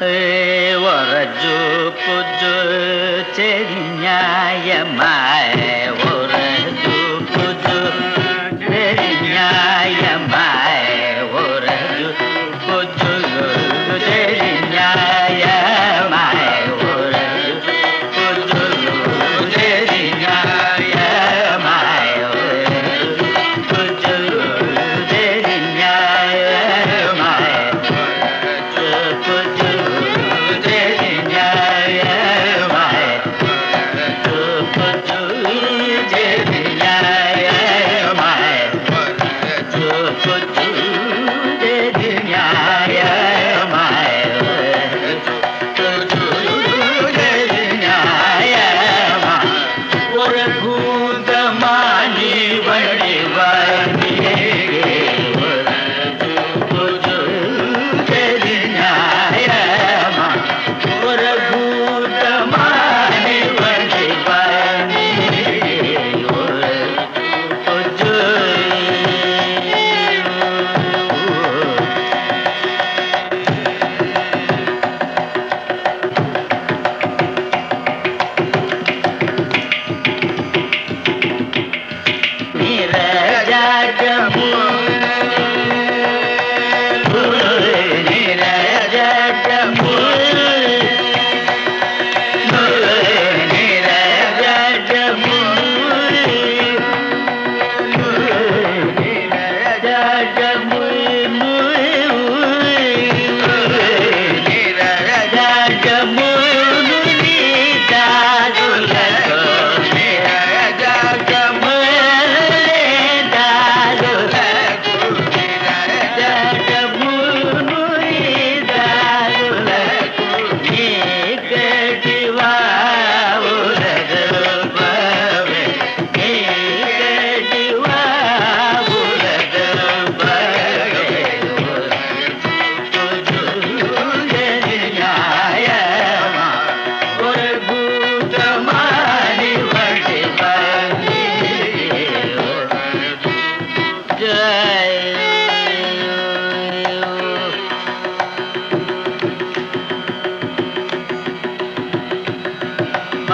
వరజు పుజు చెరిన్యాయమాయ వరజు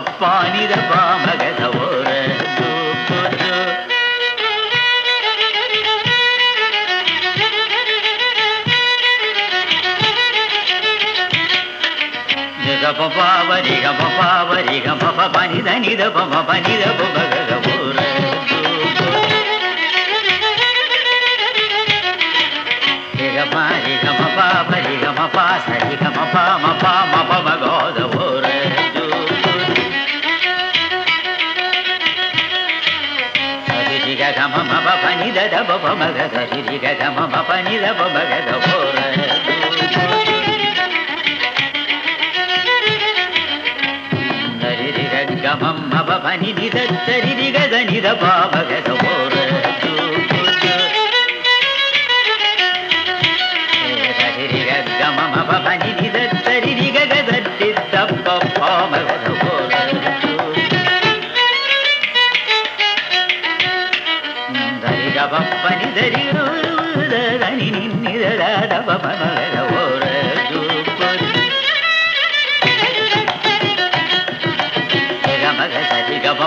ಪಾನಿದ ಪಾಮಗದವೋರ ಪಾವರಿ ಗಮ ಪಾವರಿ ಗಮ ಪನಿದ ನಿದ ಪಮ ಪನಿದ ಪಮಗದವೋರ ರಿಗಮ ರಿಗಮ ಪಾಪ ರಿಗಮ ಪಾ ಸರಿಗಮ ಪಾಮ ಪಾಮ ಪಾ గద ద ద బ గద మమ పని మ పని ద బ మగదవోర గమం మమ పని నిద తరి గద నిద పాపగద ఓర గమ మమ పని నిద తరి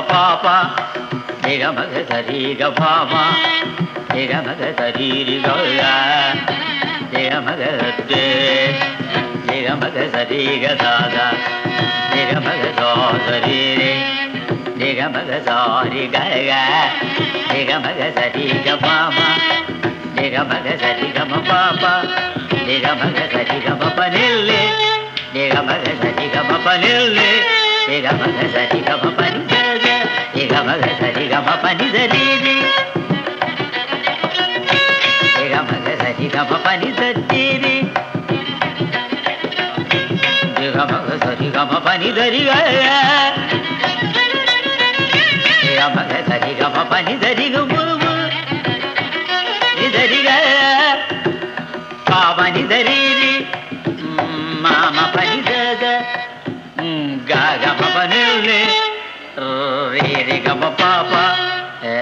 பாபா நிகமக சரீக பாமா நிகமக சரீரி கௌரா நிகமக தே நிகமக சரீக சாதா நிகமக சோதரீரே நிகமக சாரி கக நிகமக சரீக பாமா நிகமக சரீகம பாபா. నిగ భగ సరి గ బప నిల్లి నిగ భగ సరి గ బప నిల్లి నిగ భగ సరి గ బప నిల్లి నిగ భగ సిందరీరి. మామ పనిదద గాగమ పని రేరి గమ పాప ఏ